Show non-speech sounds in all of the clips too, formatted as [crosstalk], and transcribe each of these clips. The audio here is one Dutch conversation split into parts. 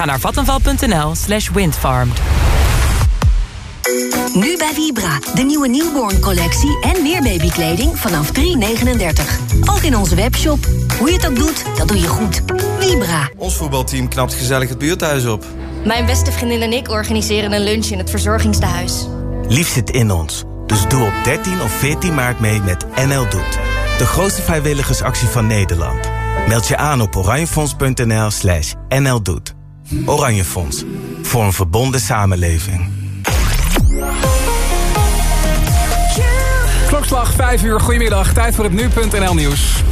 Ga naar vattenval.nl slash windfarmed. Nu bij Vibra, de nieuwe newborn collectie en meer babykleding vanaf 3,39. Ook in onze webshop. Hoe je het ook doet, dat doe je goed. Vibra. Ons voetbalteam knapt gezellig het buurthuis op. Mijn beste vriendin en ik organiseren een lunch in het verzorgingstehuis. Lief zit in ons. Dus doe op 13 of 14 maart mee met NL Doet. De grootste vrijwilligersactie van Nederland. Meld je aan op oranjefonds.nl slash nldoet. Oranje Fonds. Voor een verbonden samenleving. Klokslag 5 uur, goedemiddag. Tijd voor het nu.nl nieuws.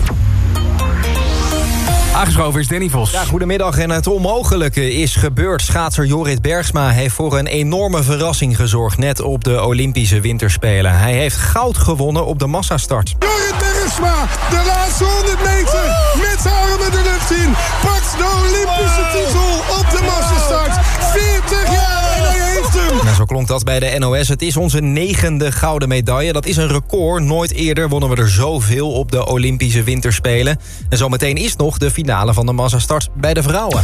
Aangeschoven is Danny Vos. Ja, goedemiddag en het onmogelijke is gebeurd. Schaatser Jorrit Bergsma heeft voor een enorme verrassing gezorgd... net op de Olympische Winterspelen. Hij heeft goud gewonnen op de massastart. Jorrit De laatste 100 meter, met zijn armen de lucht in... pakt de Olympische titel op de massastart. 40 jaar en hij heeft hem. Nou, zo klonk dat bij de NOS. Het is onze negende gouden medaille. Dat is een record. Nooit eerder wonnen we er zoveel op de Olympische Winterspelen. En zometeen is nog de finale van de massastart bij de vrouwen.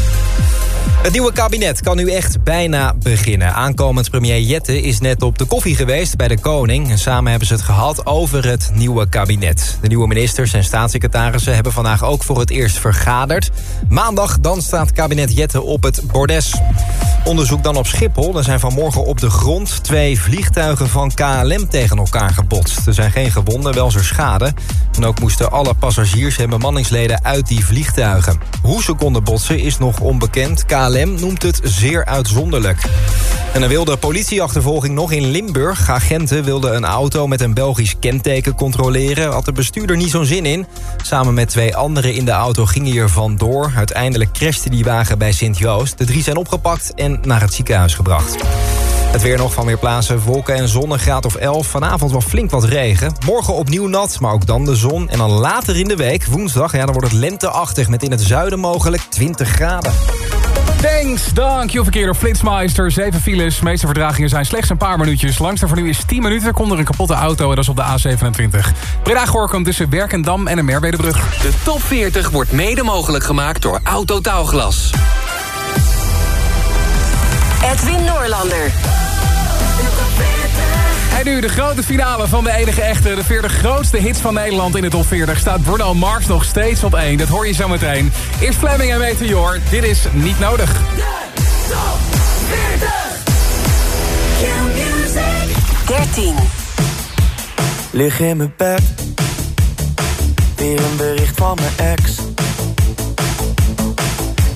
Het nieuwe kabinet kan nu echt bijna beginnen. Aankomend premier Jette is net op de koffie geweest bij de koning. En samen hebben ze het gehad over het nieuwe kabinet. De nieuwe ministers en staatssecretarissen hebben vandaag ook voor het eerst vergaderd. Maandag dan staat kabinet Jette op het bordes. Onderzoek dan op Schiphol. Er zijn vanmorgen op de grond twee vliegtuigen van KLM tegen elkaar gebotst. Er zijn geen gewonden, wel zo schade. En ook moesten alle passagiers en bemanningsleden uit die vliegtuigen. Hoe ze konden botsen is nog onbekend. KLM noemt het zeer uitzonderlijk. En dan wilde politieachtervolging nog in Limburg. Agenten wilden een auto met een Belgisch kenteken controleren. Had de bestuurder niet zo'n zin in. Samen met twee anderen in de auto gingen hier vandoor. Uiteindelijk crashte die wagen bij Sint-Joost. De drie zijn opgepakt en naar het ziekenhuis gebracht. Het weer nog van weer plaatsen. Wolken en zon, een graad of 11. Vanavond wel flink wat regen. Morgen opnieuw nat, maar ook dan de zon. En dan later in de week, woensdag, ja, dan wordt het lenteachtig... met in het zuiden mogelijk 20 graden. Thanks, dank je verkeer door Flitsmeister. Zeven files, de meeste verdragingen zijn slechts een paar minuutjes. Langste voor nu is 10 minuten, komt er een kapotte auto en dat is op de A27. Breda Gorkum tussen Werkendam en de Merwedebrug. De top 40 wordt mede mogelijk gemaakt door Autotaalglas. Edwin Noorlander. En nu de grote finale van de enige echte. De 40 grootste hits van Nederland in de top 40. Staat Bruno Mars nog steeds op 1. Dat hoor je zo meteen. Eerst Fleming en Meteor. Dit is niet nodig. De top 40. 13. Lig in mijn bed. Weer een bericht van mijn ex.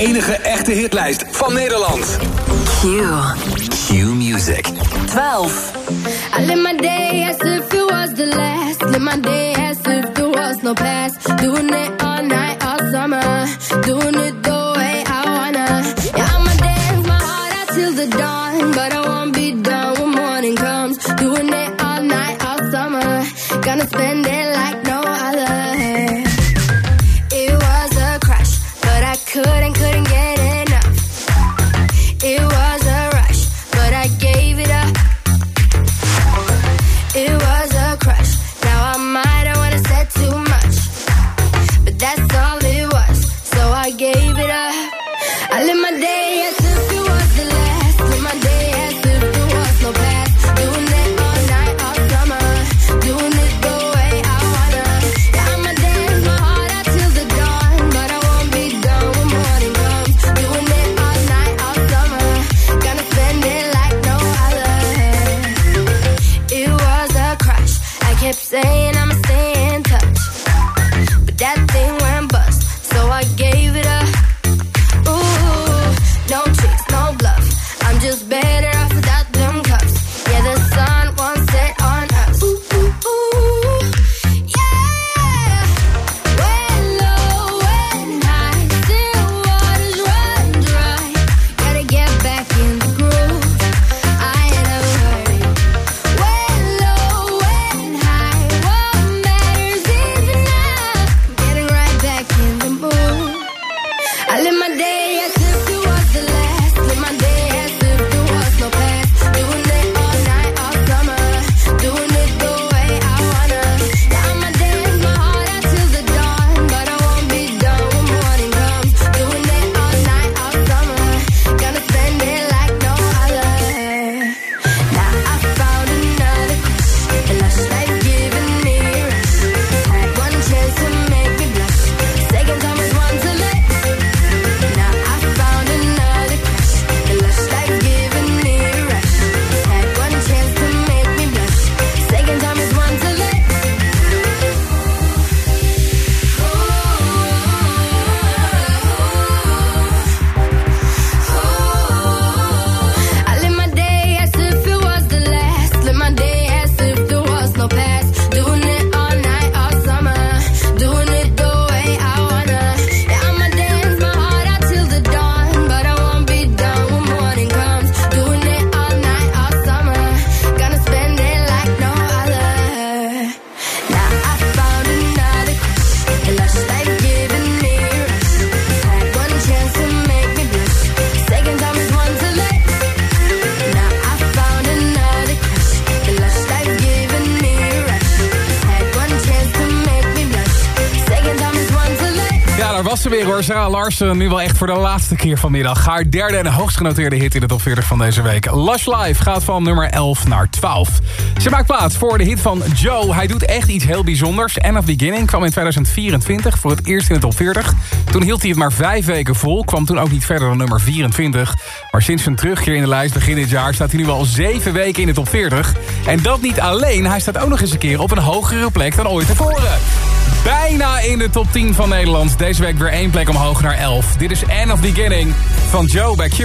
enige echte hitlijst van Nederland. Q. Q Music. 12. I live my day as if it was the last. Live my day as if there was no past. Doing it all night, all summer. Doing it the way I wanna. Yeah, I'ma dance my heart out till the dawn. But I won't be done when morning comes. Doing it all night, all summer. Gonna spend it Sarah Larsen. Nu wel echt voor de laatste keer vanmiddag. Haar derde en hoogst genoteerde hit in de top 40 van deze week. Lush Life gaat van nummer 11 naar 12. Ze maakt plaats voor de hit van Joe. Hij doet echt iets heel bijzonders. En of Beginning kwam in 2024 voor het eerst in de top 40. Toen hield hij het maar vijf weken vol. Kwam toen ook niet verder dan nummer 24. Maar sinds zijn terugkeer in de lijst begin dit jaar... staat hij nu al zeven weken in de top 40. En dat niet alleen. Hij staat ook nog eens een keer op een hogere plek dan ooit tevoren. Bijna in de top 10 van Nederland. Deze week weer één plek omhoog naar 11. Dit is End of Beginning van Joe bij Q.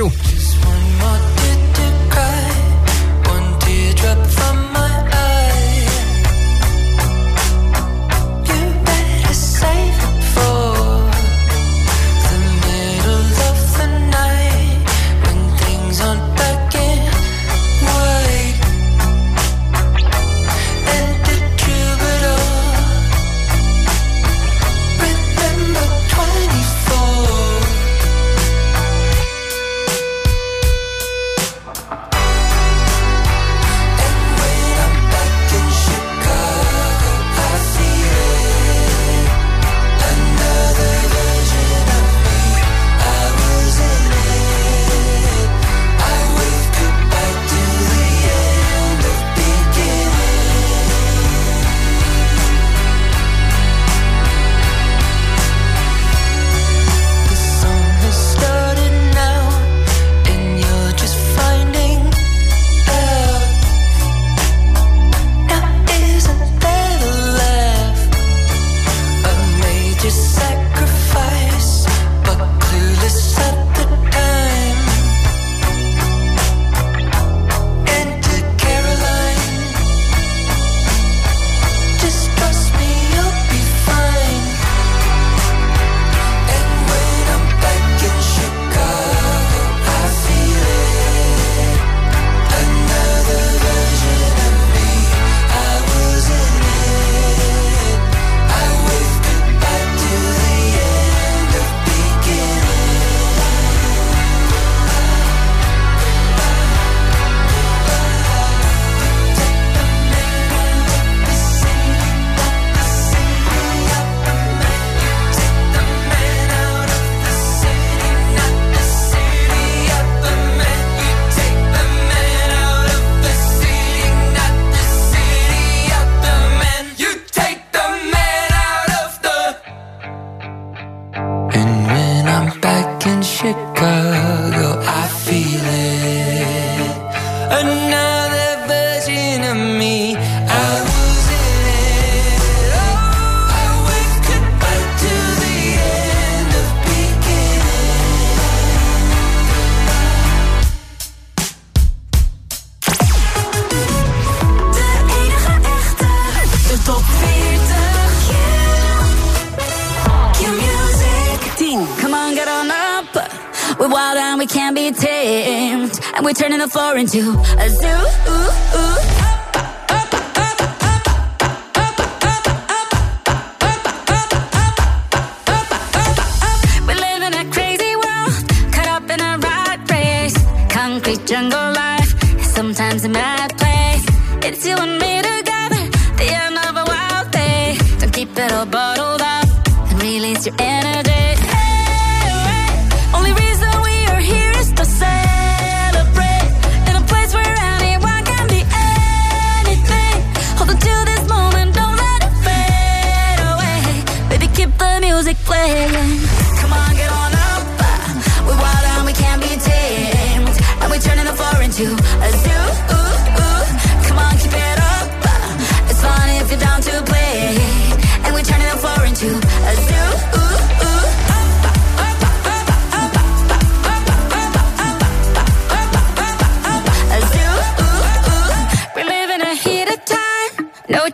into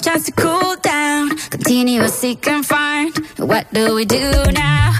chance to cool down. Continuously confined. What do we do now?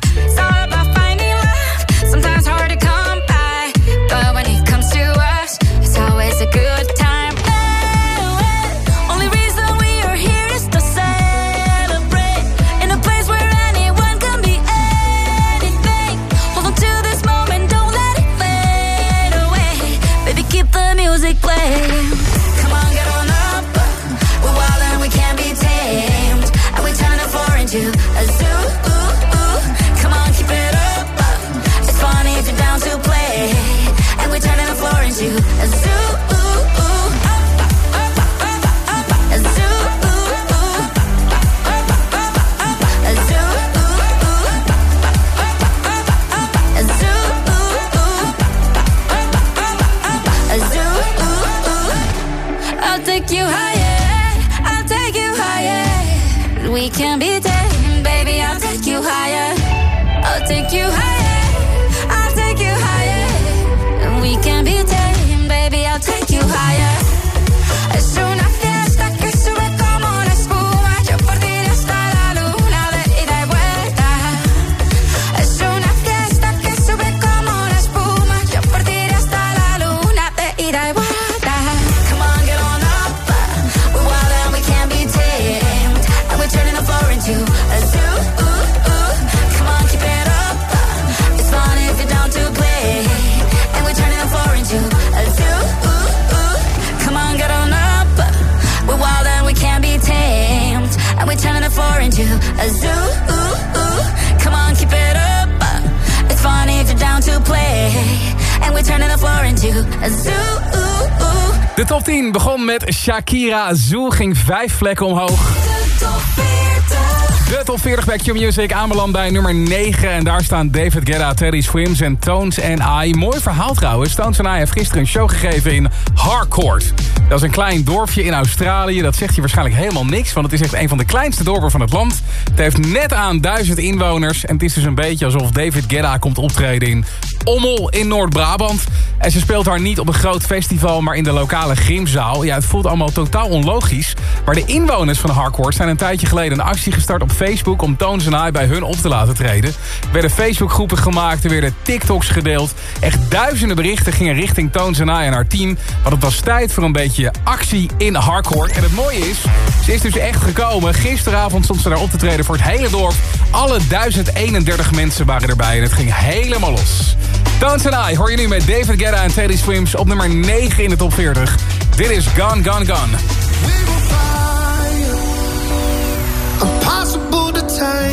De top 10 begon met Shakira Zoo, ging vijf vlekken omhoog. De top 40 bij Q-Music aanbeland bij nummer 9. En daar staan David Guetta, Teddy Swims en Tones and I. Mooi verhaal trouwens. Tones and I heeft gisteren een show gegeven in Harcourt. Dat is een klein dorpje in Australië. Dat zegt je waarschijnlijk helemaal niks. Want het is echt een van de kleinste dorpen van het land. Het heeft net aan duizend inwoners. En het is dus een beetje alsof David Guetta komt optreden in Ommel in Noord-Brabant. En ze speelt daar niet op een groot festival, maar in de lokale gymzaal. Ja, het voelt allemaal totaal onlogisch. Maar de inwoners van Harcourt zijn een tijdje geleden een actie gestart op Facebook... om Tones en bij hun op te laten treden. Er werden Facebookgroepen gemaakt, er werden TikToks gedeeld. Echt duizenden berichten gingen richting Tones en en haar team. Want het was tijd voor een beetje actie in Harcourt. En het mooie is, ze is dus echt gekomen. Gisteravond stond ze daar op te treden voor het hele dorp. Alle 1031 mensen waren erbij en het ging helemaal los. And I hoor je nu met David Guetta en Teddy Swims op nummer 9 in de top 40. Dit is Gone, Gone, Gone. impossible to tame.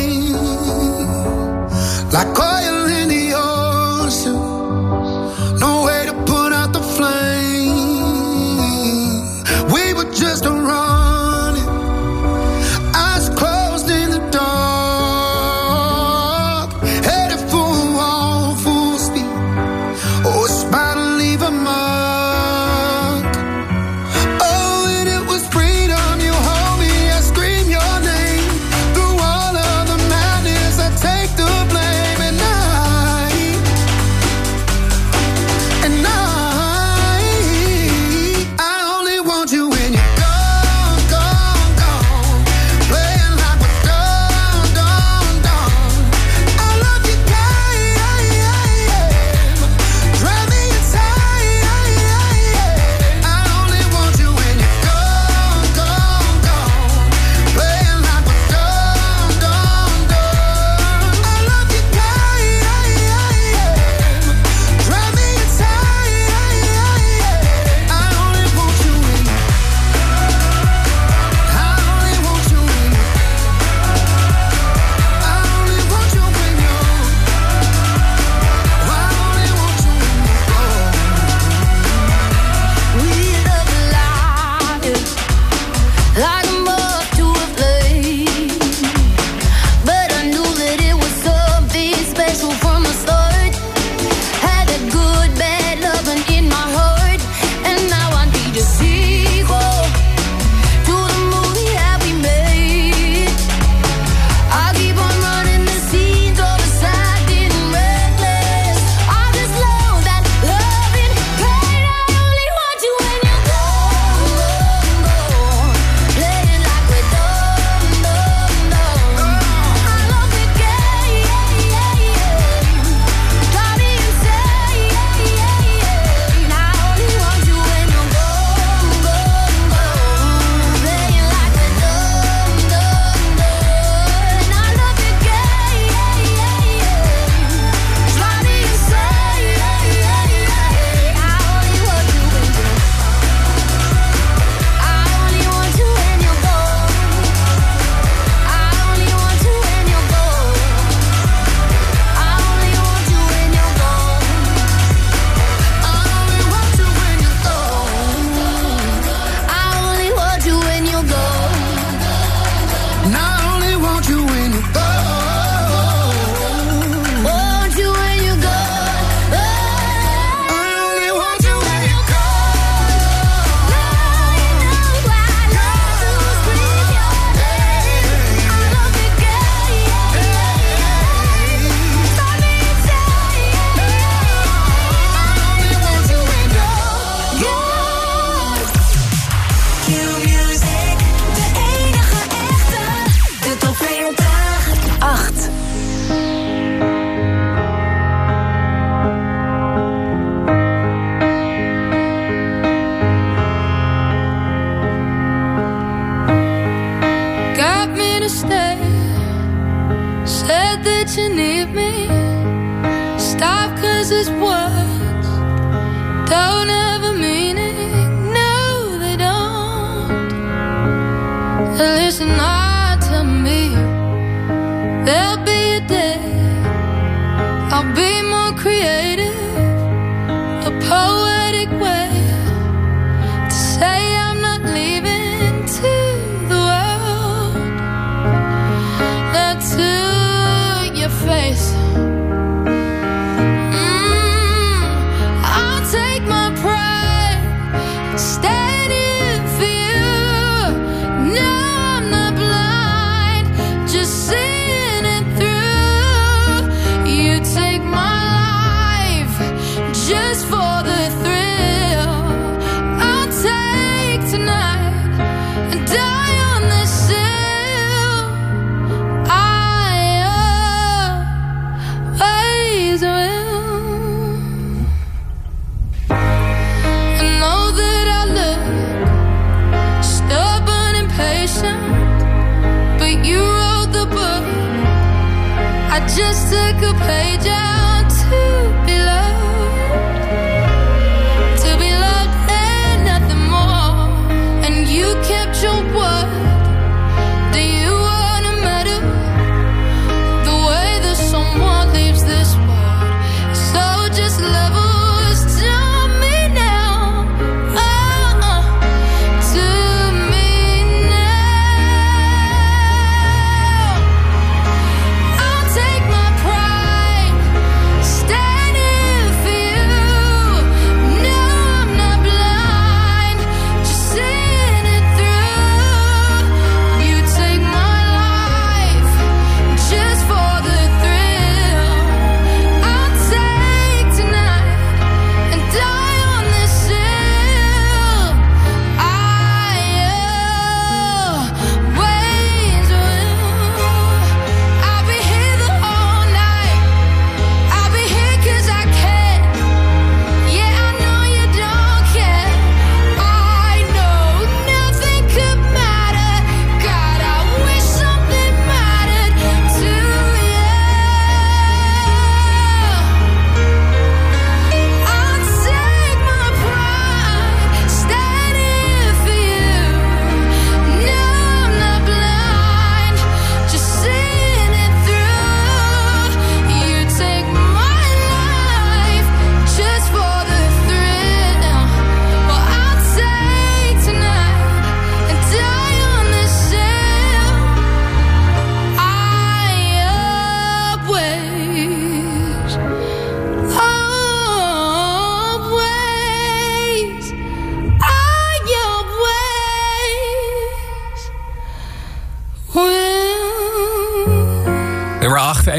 Die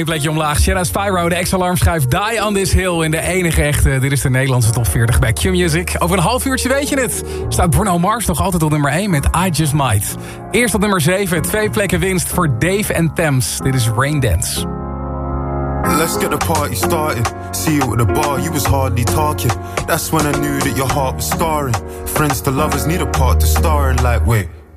één plekje omlaag. Shanna Spyro, de ex-alarm schrijft Die on this hill in de enige echte. Dit is de Nederlandse top 40 bij Q-Music. Over een half uurtje weet je het. Staat Bruno Mars nog altijd op nummer 1 met I Just Might. Eerst op nummer 7, twee plekken winst voor Dave en Thames. Dit is Rain Dance. Let's get the party started. See you at the bar, you was hardly talking. That's when I knew that your heart was scarring. Friends to lovers need a part to star in. Like, wait,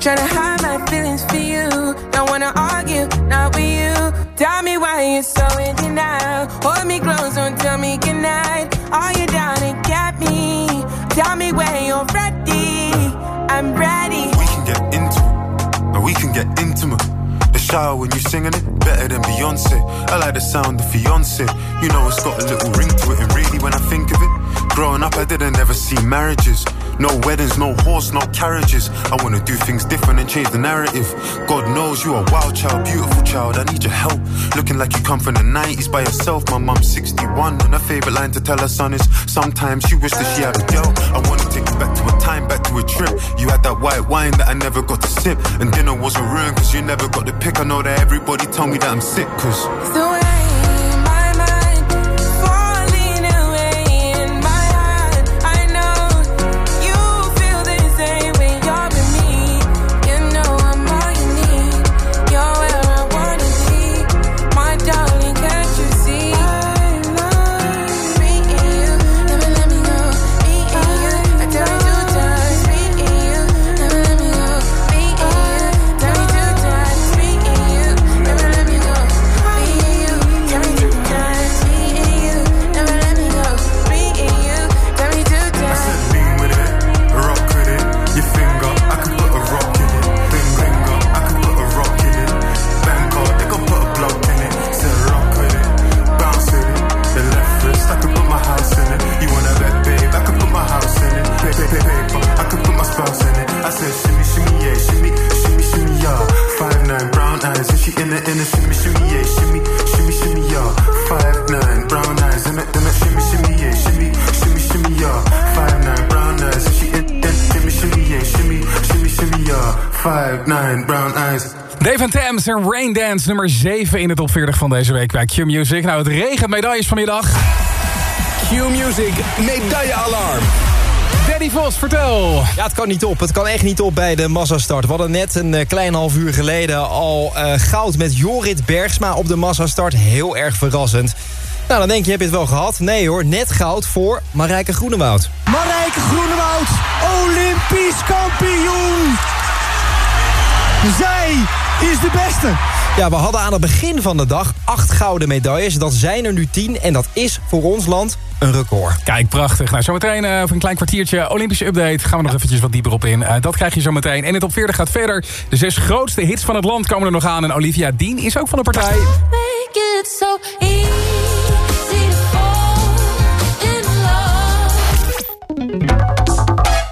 Mood. Tryna hide my feelings for you. Don't wanna argue, not with you. Tell me why you're so in denial. Hold me close, don't tell me goodnight. Are you down to get me? Tell me when you're ready. I'm ready. We can get into it, and we can get intimate. The shower when you're singing it, better than Beyonce. I like the sound of fiance. You know it's got a little ring to it, and really when I think of it, growing up I didn't ever see marriages. No weddings, no horse, no carriages. I wanna do things different and change the narrative. God knows you are a wild child, beautiful child. I need your help. Looking like you come from the 90s by yourself. My mom's 61, and her favorite line to tell her son is sometimes she wished that she had a girl. I wanna take you back to a time, back to a trip. You had that white wine that I never got to sip. And dinner wasn't ruined cause you never got the pick. I know that everybody tell me that I'm sick cause. Thames en Rain Dance, nummer 7 in de top 40 van deze week bij Q-Music. Nou, het regent medailles vanmiddag. Q-Music, medaillealarm. Danny Vos, vertel. Ja, het kan niet op. Het kan echt niet op bij de massastart. We hadden net een eh, klein half uur geleden al eh, goud met Jorrit Bergsma op de massastart. Heel erg verrassend. Nou, dan denk je, heb je het wel gehad? Nee hoor, net goud voor Marijke Groenewoud. Marijke Groenewoud, Olympisch kampioen. Zij is de beste. Ja, we hadden aan het begin van de dag acht gouden medailles. Dat zijn er nu tien en dat is voor ons land een record. Kijk, prachtig. Nou, zometeen uh, voor een klein kwartiertje Olympische update. Gaan we nog eventjes wat dieper op in. Uh, dat krijg je zometeen. En het op 40 gaat verder. De zes grootste hits van het land komen er nog aan. En Olivia Dean is ook van de partij. Make it so easy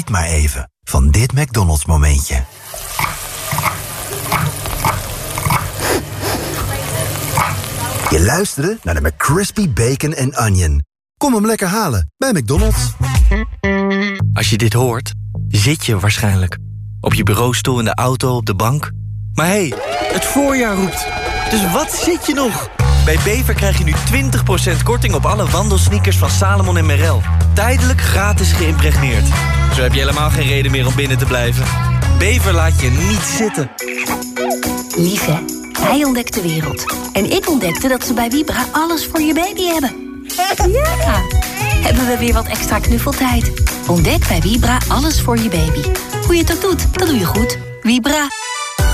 Geniet maar even van dit McDonald's momentje. Je luisterde naar de McCrispy Bacon and Onion. Kom hem lekker halen bij McDonald's. Als je dit hoort, zit je waarschijnlijk. Op je bureaustoel, in de auto, op de bank. Maar hé, hey, het voorjaar roept. Dus wat zit je nog? Bij Bever krijg je nu 20% korting op alle wandelsneakers van Salomon en Merrell. Tijdelijk gratis geïmpregneerd. Zo heb je helemaal geen reden meer om binnen te blijven. Bever laat je niet zitten. Lief hè? Hij ontdekt de wereld. En ik ontdekte dat ze bij Vibra alles voor je baby hebben. Ja! Hebben we weer wat extra knuffeltijd. Ontdek bij Vibra alles voor je baby. Hoe je het ook doet, dat doe je goed. Vibra.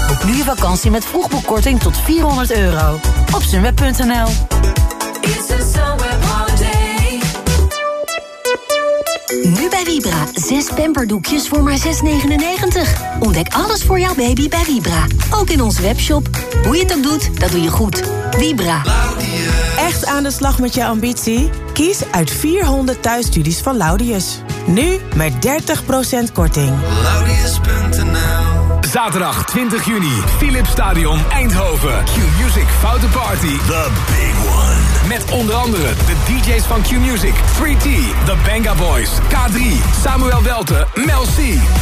Boek nu je vakantie met vroegboekkorting tot 400 euro. Op sunweb.nl Nu bij Vibra. Zes pamperdoekjes voor maar 6,99. Ontdek alles voor jouw baby bij Vibra. Ook in onze webshop. Hoe je het ook doet, dat doe je goed. Vibra. Echt aan de slag met je ambitie? Kies uit 400 thuisstudies van Laudius. Nu met 30% korting. Zaterdag 20 juni, Philips Stadion Eindhoven. Q-Music Foute Party. The big one. Met onder andere de DJ's van Q-Music, 3T, The Banga Boys, K3, Samuel Welte, Mel C.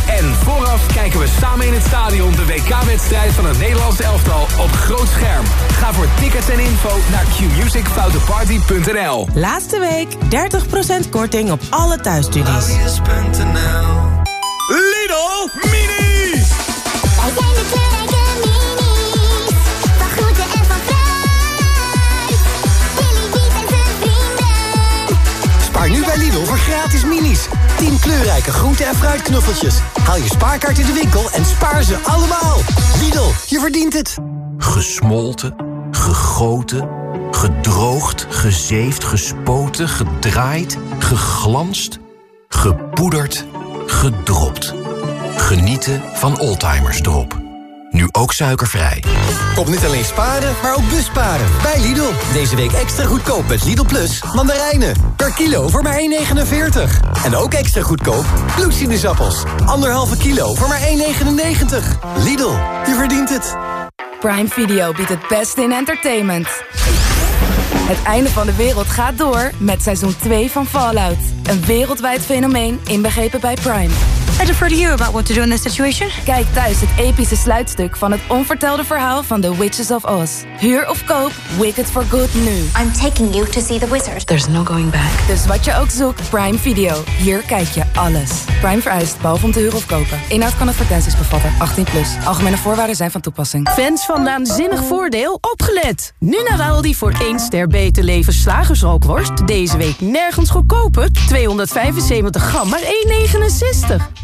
En vooraf kijken we samen in het stadion de WK-wedstrijd van het Nederlandse elftal op groot scherm. Ga voor tickets en info naar qmusicfouteparty.nl. Laatste week 30% korting op alle thuisstudies. Lidl Mini! Voor gratis minis. 10 kleurrijke groente- en fruitknuffeltjes. Haal je spaarkaart in de winkel en spaar ze allemaal. Lidl, je verdient het. Gesmolten, gegoten, gedroogd, gezeefd, gespoten, gedraaid, geglanst, gepoederd, gedropt. Genieten van Oldtimers Drop. Nu ook suikervrij. Kom niet alleen sparen, maar ook busparen. Bij Lidl. Deze week extra goedkoop met Lidl Plus mandarijnen. Per kilo voor maar 1,49. En ook extra goedkoop bloedsinusappels. Anderhalve kilo voor maar 1,99. Lidl, je verdient het. Prime Video biedt het beste in entertainment. Het einde van de wereld gaat door met seizoen 2 van Fallout. Een wereldwijd fenomeen inbegrepen bij Prime. I defer to you about what to do in this situation. Kijk thuis het epische sluitstuk van het onvertelde verhaal van The Witches of Oz. Huur of koop Wicked for Good nu. I'm taking you to see the wizard. There's no going back. Dus wat je ook zoekt, Prime Video. Hier kijk je alles. Prime vereist, behalve om te huren of kopen. Inhoud kan advertenties bevatten. 18 plus. Algemene voorwaarden zijn van toepassing. Fans van Naanzinnig Voordeel, opgelet! Nu naar Aldi voor 1 ster beter leven slagersrookworst. Deze week nergens goedkoper. 275 gram, maar 1,69.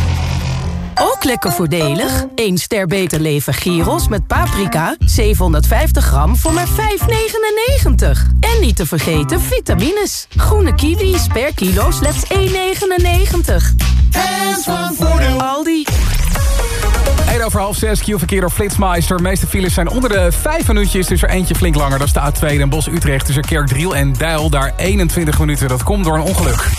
Ook lekker voordelig. 1 ster beter leven gyros met paprika. 750 gram voor maar 5,99. En niet te vergeten vitamines. Groene kiwis per kilo slechts 1,99. Fans van Voordeel. Aldi. 1 over half 6, Q-verkeer door Flitsmeister. De meeste files zijn onder de 5 minuutjes. Dus er eentje flink langer. Dat is de A2 Den Bosch-Utrecht tussen Kerkdriel en Deil. Daar 21 minuten. Dat komt door een ongeluk.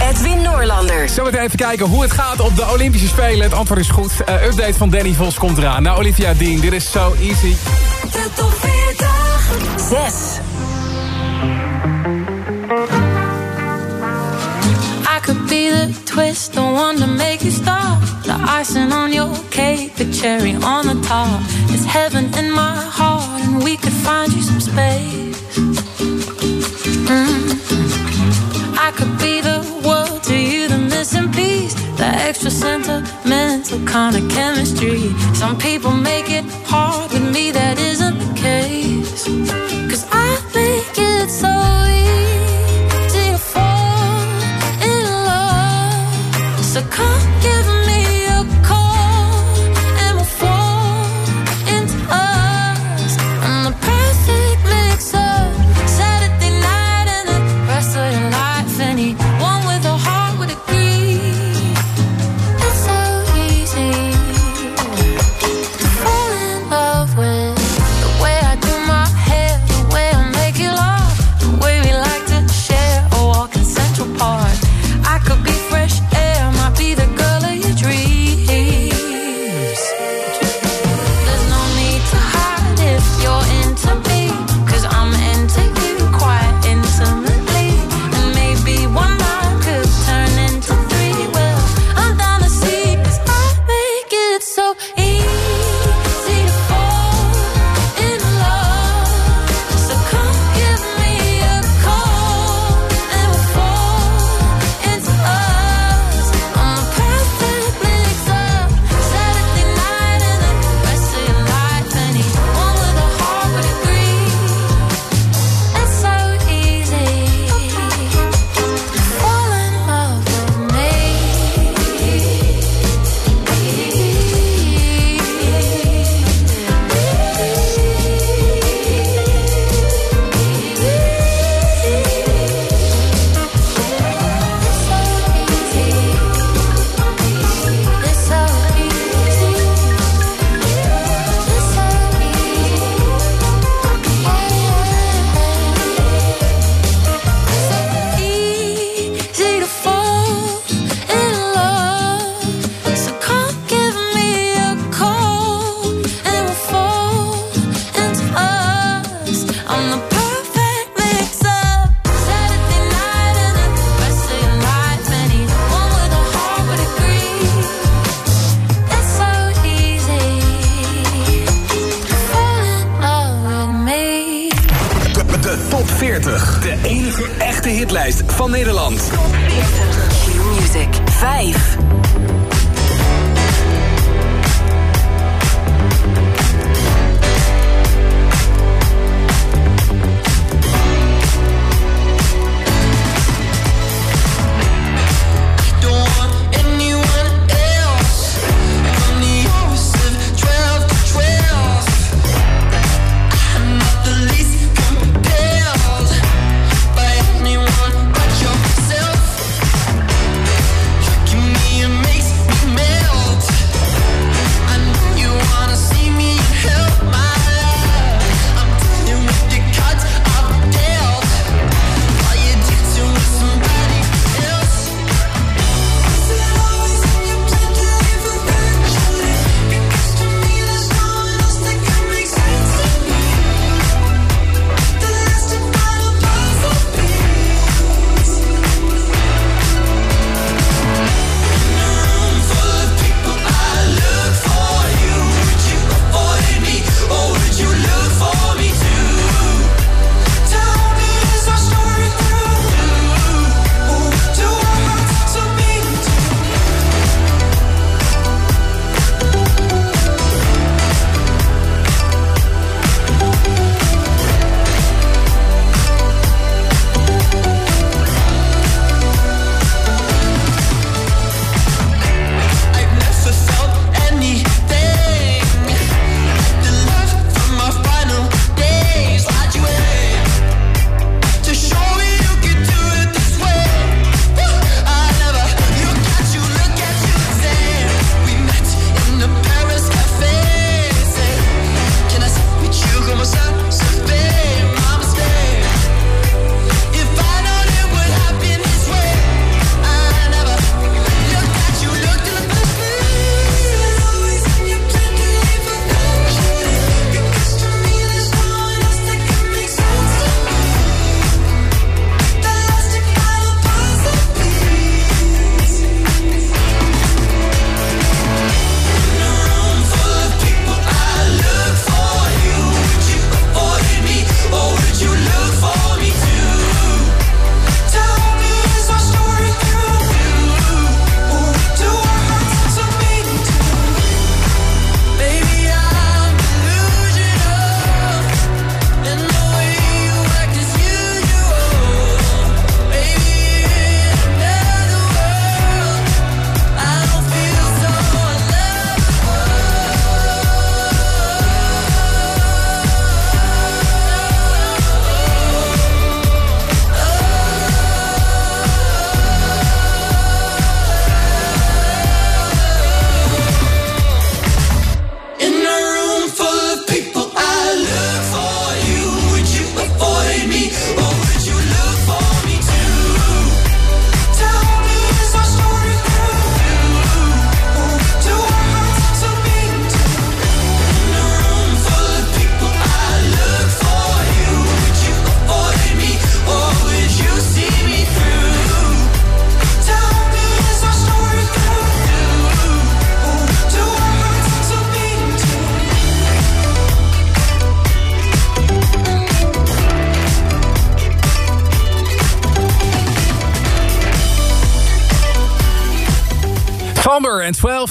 Edwin Noorlander. Zullen we even kijken hoe het gaat op de Olympische Spelen? Het antwoord is goed. Uh, update van Danny Vos komt eraan. Nou, Olivia Dean, dit is so easy. De top 40. 6. I could be the twist, the one to make you stop. The icing on your cake, the cherry on the top. It's heaven in my heart, and we could find you some space. Mm. I could be the missing piece, the extra sentimental kind of chemistry. Some people make it hard, with me that isn't the case. Cause I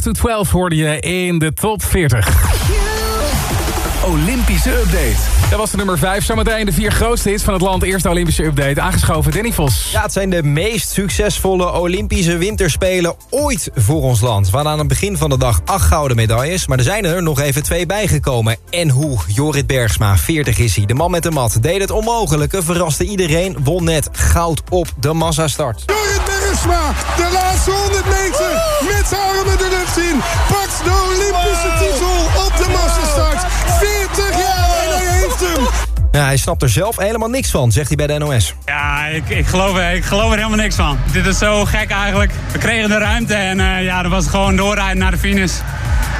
to 12 hoorde je in de top 40. Olympische update. Dat was de nummer 5. Zometeen de vier grootste hits van het land. Eerste Olympische update. Aangeschoven Danny Vos. Ja, het zijn de meest succesvolle Olympische winterspelen ooit voor ons land. We hadden aan het begin van de dag acht gouden medailles... maar er zijn er nog even twee bijgekomen. En hoe? Jorrit Bergsma, 40 is hij. De man met de mat deed het onmogelijke, verraste iedereen... won net goud op de massastart. Jorrit De laatste 100 meter, met zijn armen de lucht in, pakt de Olympische titel op de massastart. 40 jaar en hij heeft hem. Ja, hij snapt er zelf helemaal niks van, zegt hij bij de NOS. Ja, ik, ik, geloof, er- ik geloof er helemaal niks van. Dit is zo gek eigenlijk. We kregen de ruimte en eh, ja, dat was gewoon doorrijden naar de finish.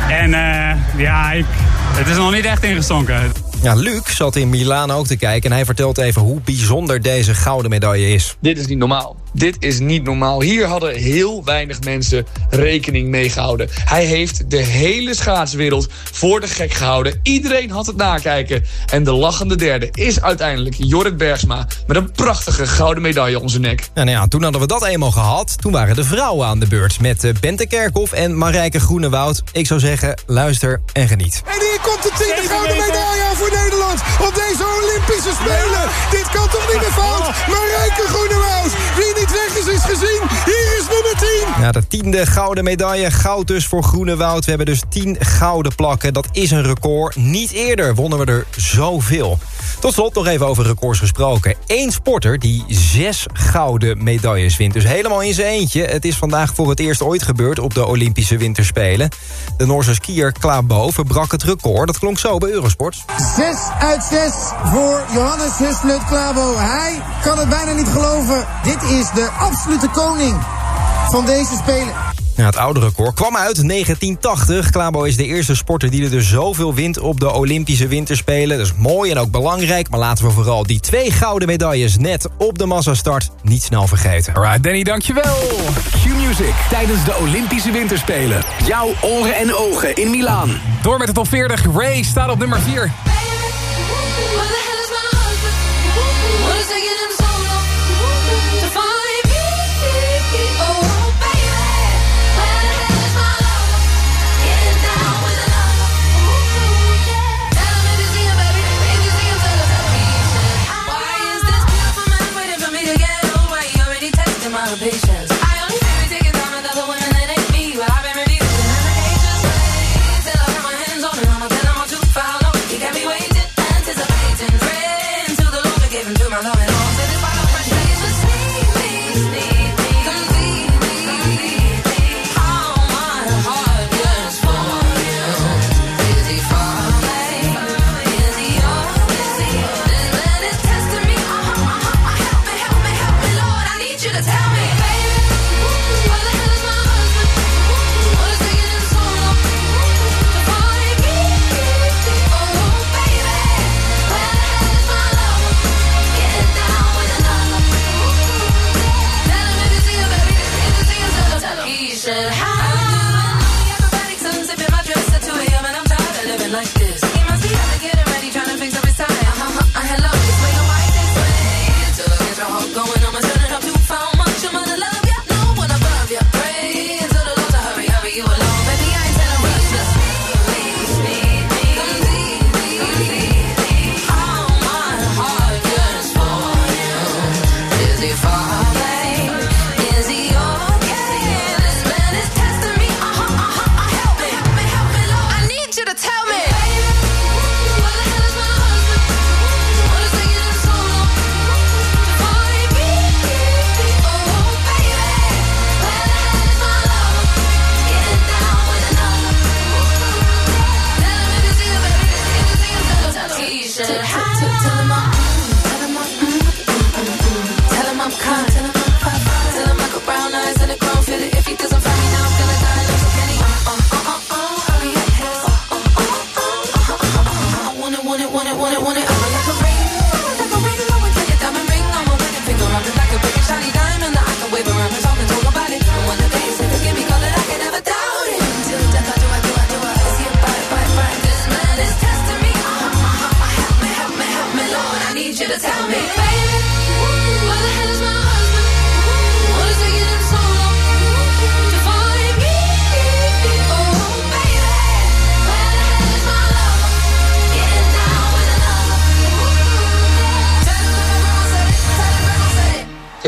En eh, ja, ik, het is nog niet echt ingestonken. Ja, Luc zat in Milaan ook te kijken en hij vertelt even hoe bijzonder deze gouden medaille is. Dit is niet normaal. Dit is niet normaal. Hier hadden heel weinig mensen rekening mee gehouden. Hij heeft de hele schaatswereld voor de gek gehouden. Iedereen had het nakijken. En de lachende derde is uiteindelijk Jorrit Bergsma... met een prachtige gouden medaille om zijn nek. Nou, nou ja, toen hadden we dat eenmaal gehad. Toen waren de vrouwen aan de beurt met eh, Bente Kerkhoff en Marijke Groenewoud. Ik zou zeggen, luister en geniet. En hier komt de tweede gouden medaille voor Nederland... op deze Olympische Spelen. Dit kan toch niet [laughs] meer fout? Marijke Groenewoud, wie Liedwekkers is gezien. Hier is nummer 10. Ja, de tiende gouden medaille. Goud dus voor Groene Woud. We hebben dus 10 gouden plakken. Dat is een record. Niet eerder wonnen we er zoveel. Tot slot nog even over records gesproken. Eén sporter die zes gouden medailles wint. Dus helemaal in zijn eentje. Het is vandaag voor het eerst ooit gebeurd op de Olympische Winterspelen. De Noorse skier Klaabo verbrak het record. Dat klonk zo bij Eurosport. Zes uit zes voor Johannes Husflut Klaabo. Hij kan het bijna niet geloven. Dit is de absolute koning van deze Spelen. Ja, het oude record kwam uit 1980. Klabo is de eerste sporter die er dus zoveel wint op de Olympische Winterspelen. Dat is mooi en ook belangrijk. Maar laten we vooral die twee gouden medailles net op de massastart niet snel vergeten. Alright, Danny, dankjewel. Q-Music tijdens de Olympische Winterspelen. Jouw oren en ogen in Milaan. Door met de top 40. Ray staat op nummer 4. Baby, salvation.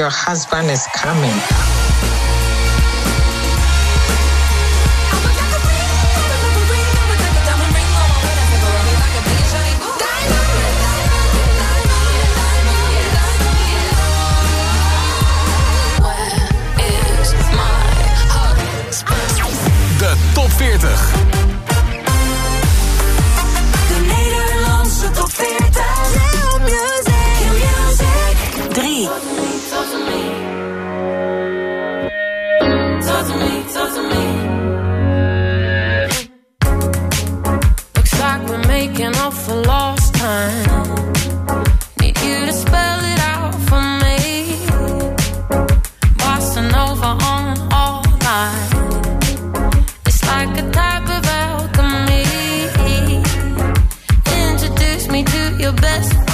your husband your best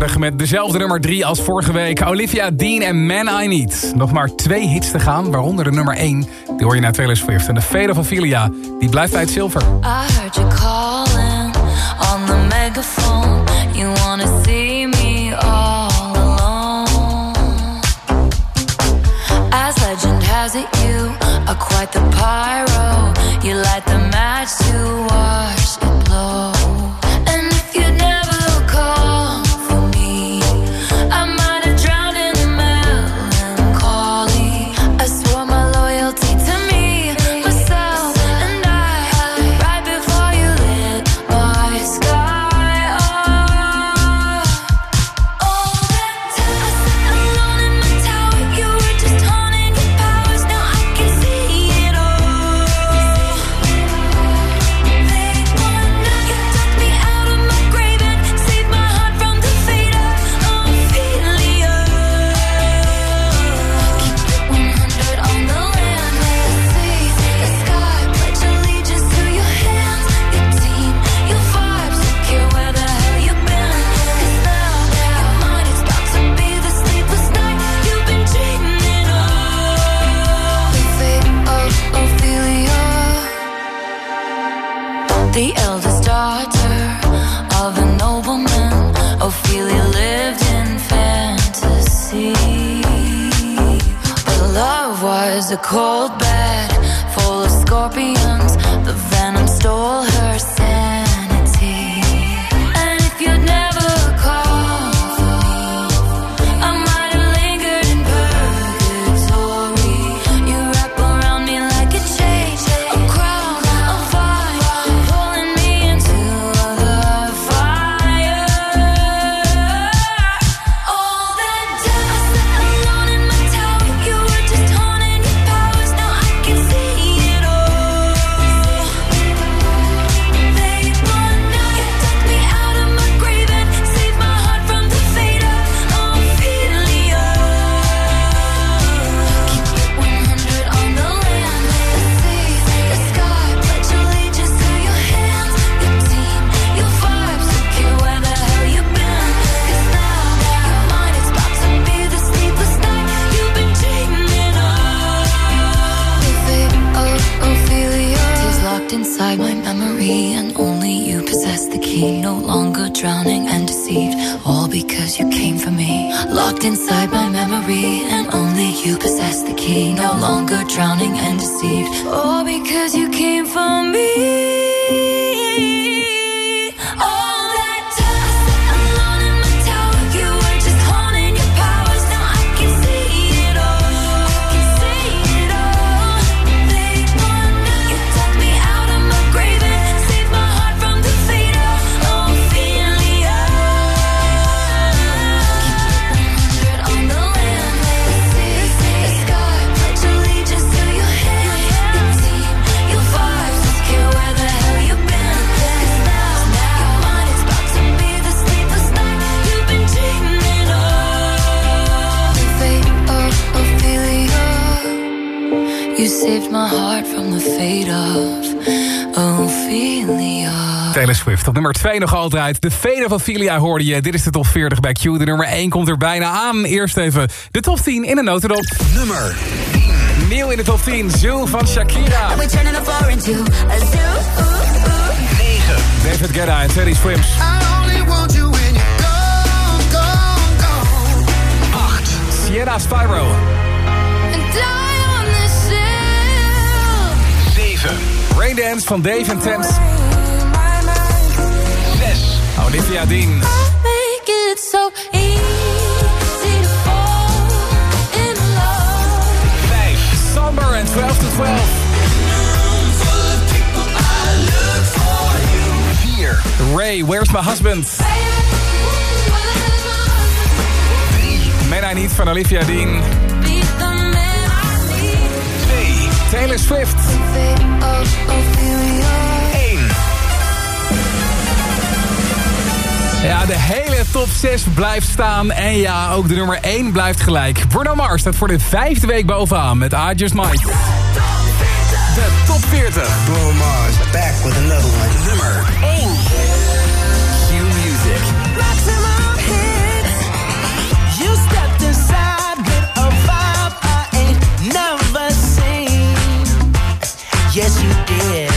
40 met dezelfde nummer 3 als vorige week. Olivia Dean en Man I Need. Nog maar twee hits te gaan, waaronder de nummer 1. Die hoor je naar Taylor Swift. En de Fade van Filia, die blijft bij het zilver. I heard you calling on the megaphone. You wanna see me all alone. As legend has it, you are quite the pyro. You light the match to watch. Nummer 2 nog altijd. De Veder van Filia hoorde je. Dit is de top 40 bij Q. De nummer 1 komt er bijna aan. Eerst even de top 10 in een notendop. Nummer 10. Nieuw in de top 10. Zoo van Shakira. And we a floor into a zoo. Ooh, ooh. 9. David Guetta en Teddy Swims. I only want you when you go, go, go. 8. Sierra Spyro. And die on the 7. Raindance van Dave and Thames. Olivia Dean. So Bij Summer and 12 to 12. Ray, Where's My Husband? Men I need van Olivia Dean. Twee. Taylor Swift. Ja, de hele top 6 blijft staan. En ja, ook de nummer 1 blijft gelijk. Bruno Mars staat voor de vijfde week bovenaan met I Just De top 40. Bruno Mars, back with another one. Nummer 1. Music. You stepped inside with a vibe I ain't never seen. Yes, you did.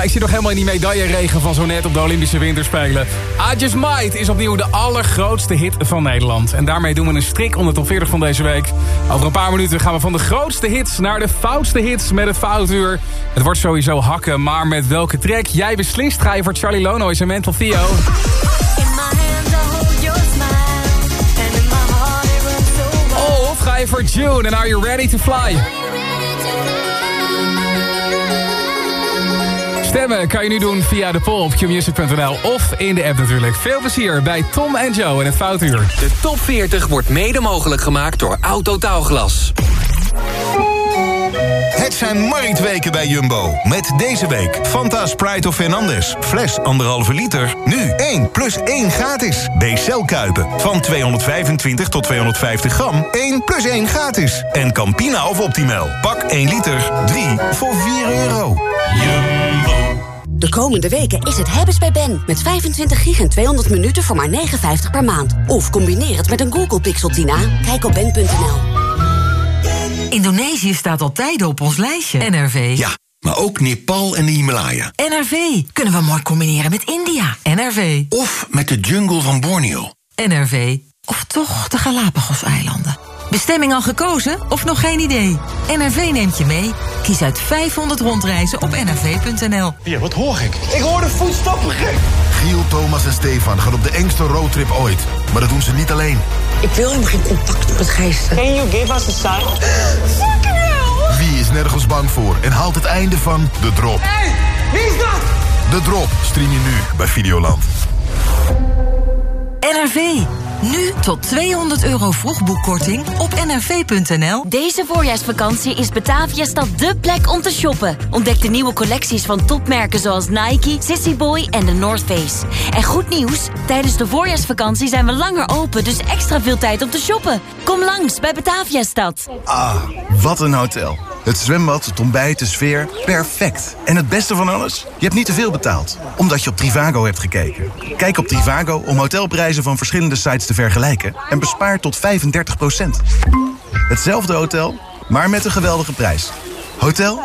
Ja, ik zit nog helemaal in die medailleregen van zo net op de Olympische Winterspelen. I Just Might is opnieuw de allergrootste hit van Nederland. En daarmee doen we een strik onder de top 40 van deze week. Over een paar minuten gaan we van de grootste hits naar de foutste hits met het foutuur. Het wordt sowieso hakken, maar met welke track? Jij beslist ga je voor Charlie Lonois en Mental Theo. Of ga je voor June en Are You Ready to Fly? Stemmen kan je nu doen via de poll op qmusic.nl of in de app natuurlijk. Veel plezier bij Tom en Joe en het Foutuur. De top 40 wordt mede mogelijk gemaakt door Autotaalglas. Het zijn marktweken bij Jumbo. Met deze week Fanta Sprite of Fernandez. Fles 1,5 liter. Nu 1 plus 1 gratis. B-cel Kuipen. Van 225 tot 250 gram. 1 plus 1 gratis. En Campina of Optimal. Pak 1 liter. 3 voor 4 euro. Jumbo. De komende weken is het hebben's bij Ben. Met 25 gig en 200 minuten voor maar 59 per maand. Of combineer het met een Google Pixel Tina. Kijk op ben.nl. Indonesië staat al tijden op ons lijstje. NRV. Ja, maar ook Nepal en de Himalaya. NRV. Kunnen we mooi combineren met India. NRV. Of met de jungle van Borneo. NRV. Of toch de Galapagos-eilanden. Bestemming al gekozen of nog geen idee? NRV neemt je mee. Kies uit 500 rondreizen op nrv.nl. Ja, wat hoor ik? Ik hoor de voetstappen gek. Giel, Thomas en Stefan gaan op de engste roadtrip ooit. Maar dat doen ze niet alleen. Ik wil helemaal geen contact met geesten. Can you give us a sign? Fucking hell! Wie is nergens bang voor en haalt het einde van De Drop? Hey, wie is dat? De Drop stream je nu bij Videoland. NRV. Nu tot 200 euro vroegboekkorting op nrv.nl. Deze voorjaarsvakantie is Bataviastad dé plek om te shoppen. Ontdek de nieuwe collecties van topmerken zoals Nike, Sissy Boy en de North Face. En goed nieuws, tijdens de voorjaarsvakantie zijn we langer open... dus extra veel tijd om te shoppen. Kom langs bij Bataviastad. Ah, wat een hotel. Het zwembad, het ontbijt, de sfeer, perfect. En het beste van alles? Je hebt niet te veel betaald, omdat je op Trivago hebt gekeken. Kijk op Trivago om hotelprijzen van verschillende sites te vergelijken... en bespaar tot 35% Hetzelfde hotel, maar met een geweldige prijs. Hotel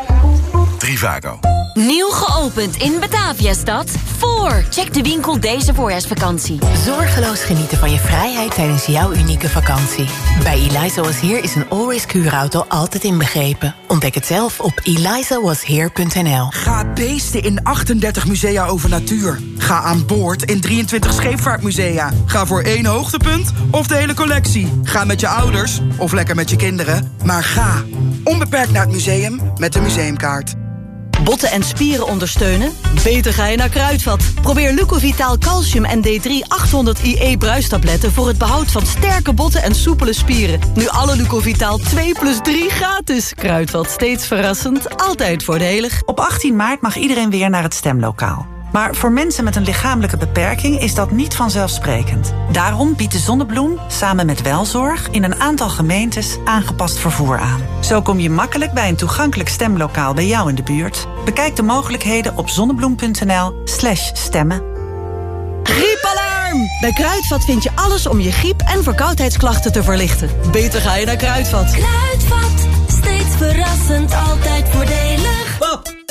Trivago. Nieuw geopend in Bataviastad. Voor. Check de winkel deze voorjaarsvakantie. Zorgeloos genieten van je vrijheid tijdens jouw unieke vakantie. Bij Eliza Was Here is een always auto altijd inbegrepen. Ontdek het zelf op elizawasheer.nl. Ga beesten in 38 musea over natuur. Ga aan boord in 23 scheepvaartmusea. Ga voor één hoogtepunt of de hele collectie. Ga met je ouders of lekker met je kinderen. Maar ga onbeperkt naar het museum met de museumkaart. Botten en spieren ondersteunen? Beter ga je naar Kruidvat. Probeer Lucovitaal Calcium en D3 800 IE bruistabletten... voor het behoud van sterke botten en soepele spieren. Nu alle Lucovitaal 2 plus 3 gratis. Kruidvat, steeds verrassend, altijd voordelig. Op 18 maart mag iedereen weer naar het stemlokaal. Maar voor mensen met een lichamelijke beperking is dat niet vanzelfsprekend. Daarom biedt de Zonnebloem samen met Welzorg in een aantal gemeentes aangepast vervoer aan. Zo kom je makkelijk bij een toegankelijk stemlokaal bij jou in de buurt. Bekijk de mogelijkheden op zonnebloem.nl/slash stemmen. Griepalarm! Bij Kruidvat vind je alles om je griep- en verkoudheidsklachten te verlichten. Beter ga je naar Kruidvat. Kruidvat, steeds verrassend, altijd voordelig.